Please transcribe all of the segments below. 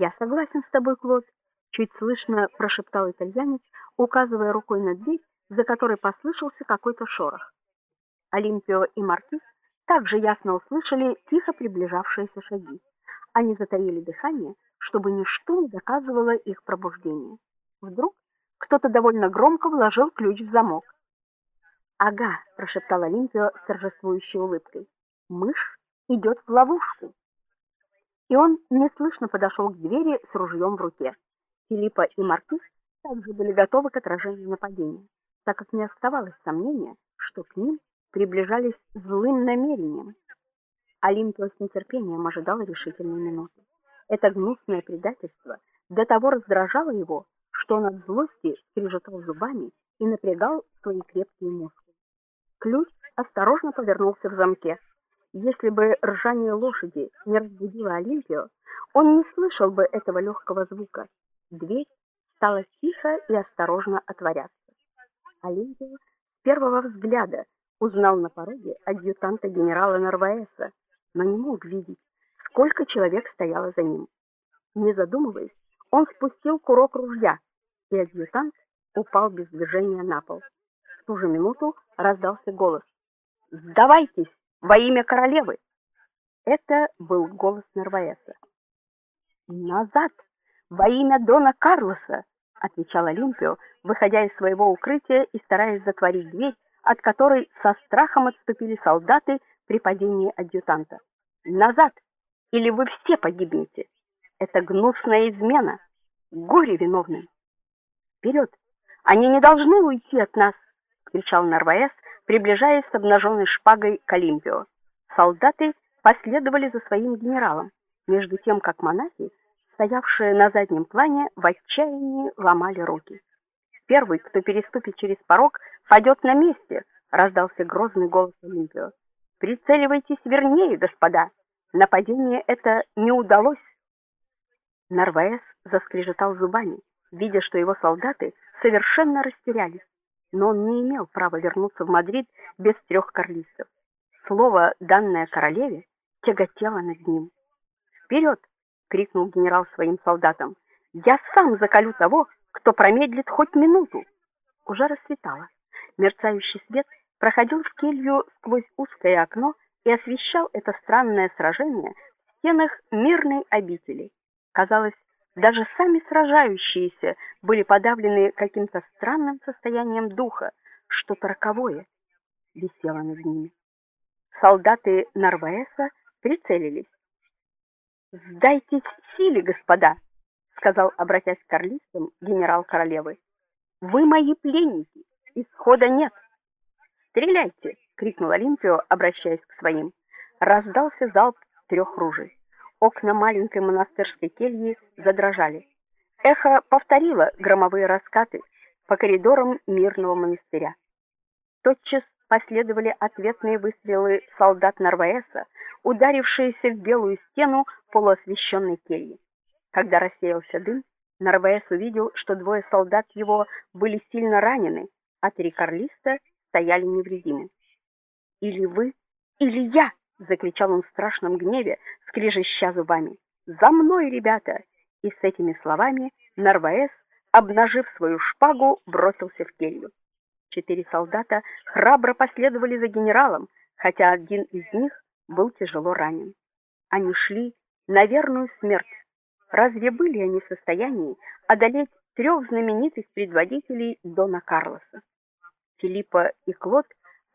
Я согласен с тобой, Клод, чуть слышно прошептал итальянец, указывая рукой на дверь, за которой послышался какой-то шорох. Олимпио и Маркиз также ясно услышали тихо приближавшиеся шаги. Они затаили дыхание, чтобы ничто не доказывало их пробуждение. Вдруг кто-то довольно громко вложил ключ в замок. "Ага", прошептал Олимпио с торжествующей улыбкой. "Мышь идет в ловушку". И он неслышно подошел к двери с ружьем в руке. Филиппа и Маркиз также были готовы к отражению нападения, так как не оставалось сомнения, что к ним приближались злым намерением. Олимпио с нетерпением ожидал решительной минуты. Это гнусное предательство до того раздражало его, что он от злости скрежетал зубами и напрягал свои крепкие мускулы. Ключ осторожно повернулся в замке. Если бы ржание лошади не разбудило Олимпио, он не слышал бы этого легкого звука. Дверь стала тихо и осторожно отворяться. Олимпио с первого взгляда узнал на пороге адъютанта генерала Нарваеса, но не мог видеть, сколько человек стояло за ним. Не задумываясь, он спустил курок ружья, и адъютант упал без движения на пол. В ту же минуту раздался голос: "Сдавайтесь во имя королевы!" Это был голос Нарваеса. "Назад во имя дона Карлоса!" отвечал Олимпио, выходя из своего укрытия и стараясь затворить дверь, от которой со страхом отступили солдаты при падении адъютанта. Назад, или вы все погибнете. Это гнусная измена. Горе виновным. Вперед! Они не должны уйти от нас, кричал Нарваес, приближаясь с обнаженной шпагой к Олимпио. Солдаты последовали за своим генералом, между тем как монахи, стоявшие на заднем плане, в отчаянии ломали руки. Первый, кто переступит через порог, падет на месте, раздался грозный голос Олимпио. Прицеливайтесь вернее, господа. Нападение это не удалось. Нарваес заскрежетал зубами, видя, что его солдаты совершенно растерялись, но он не имел права вернуться в Мадрид без трех карлистов. Слово, данное королеве, тяготело над ним. «Вперед!» — крикнул генерал своим солдатам. "Я сам заколю того, кто промедлит хоть минуту". Уже рассветало. Мерцающий свет проходил в келью сквозь узкое окно и освещал это странное сражение в стенах мирной обители. Казалось, даже сами сражающиеся были подавлены каким-то странным состоянием духа, что-то роковое висело над ними. Солдаты Нарваеса прицелились. "Сдайтесь силе, господа", сказал, обратясь к карлистам, генерал королевы. "Вы мои пленники, исхода нет". "Стреляйте!" крикнул Олимпио, обращаясь к своим. Раздался залп трех ружей. Окна маленькой монастырской кельи задрожали. Эхо повторило громовые раскаты по коридорам мирного монастыря. Тотчас последовали ответные выстрелы солдат Нарваеса, ударившиеся в белую стену полуосвещенной кельи. Когда рассеялся дым, Нарваес увидел, что двое солдат его были сильно ранены, а три карлиста стояли невредимы. "Или вы, или я!" Закричал он в страшном гневе, скрежеща зубами. "За мной, ребята!" И с этими словами Нарваес, обнажив свою шпагу, бросился в келью. Четыре солдата храбро последовали за генералом, хотя один из них был тяжело ранен. Они шли на верную смерть. Разве были они в состоянии одолеть трех знаменитых предводителей Дона Карлоса? Филиппа и Клод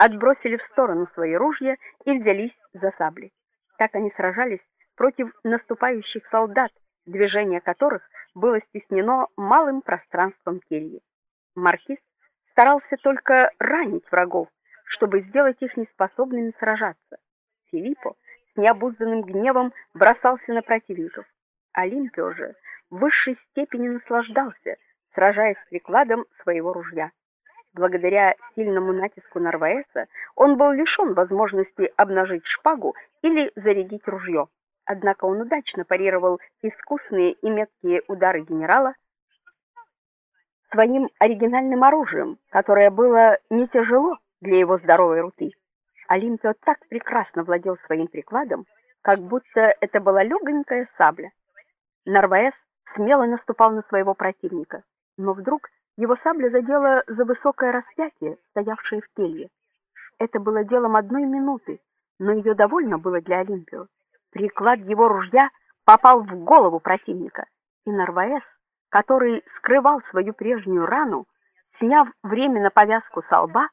отбросили в сторону свои ружья и взялись за сабли. Так они сражались против наступающих солдат, движение которых было стеснено малым пространством кельи. Маркиз старался только ранить врагов, чтобы сделать их неспособными сражаться. Филиппо с необузданным гневом бросался на противников. Олимпио же в высшей степени наслаждался, сражаясь с прикладом своего ружья. Благодаря сильному натиску Нарваеса он был лишен возможности обнажить шпагу или зарядить ружье. Однако он удачно парировал искусные и меткие удары генерала своим оригинальным оружием, которое было не тяжело для его здоровой руки. Олимпио так прекрасно владел своим прикладом, как будто это была легонькая сабля. Нарваэс смело наступал на своего противника, но вдруг его сабля задела за высокое распятие, стоявшее в келье. Это было делом одной минуты, но ее довольно было для Олимпио. Приклад его ружья попал в голову противника, и Нарваэс, который скрывал свою прежнюю рану, сняв временно повязку с лба,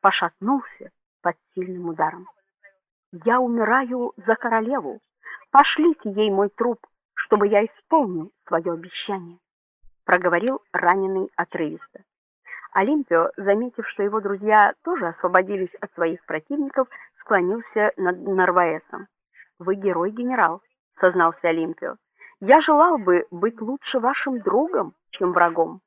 пошатнулся под сильным ударом. Я умираю за королеву. Пошлите ей мой труп, чтобы я исполнил свое обещание, проговорил раненый отрывисто. Олимпио, заметив, что его друзья тоже освободились от своих противников, склонился над Нарваесом. Вы герой, генерал, сознался Олимпио. Я желал бы быть лучше вашим другом, чем врагом.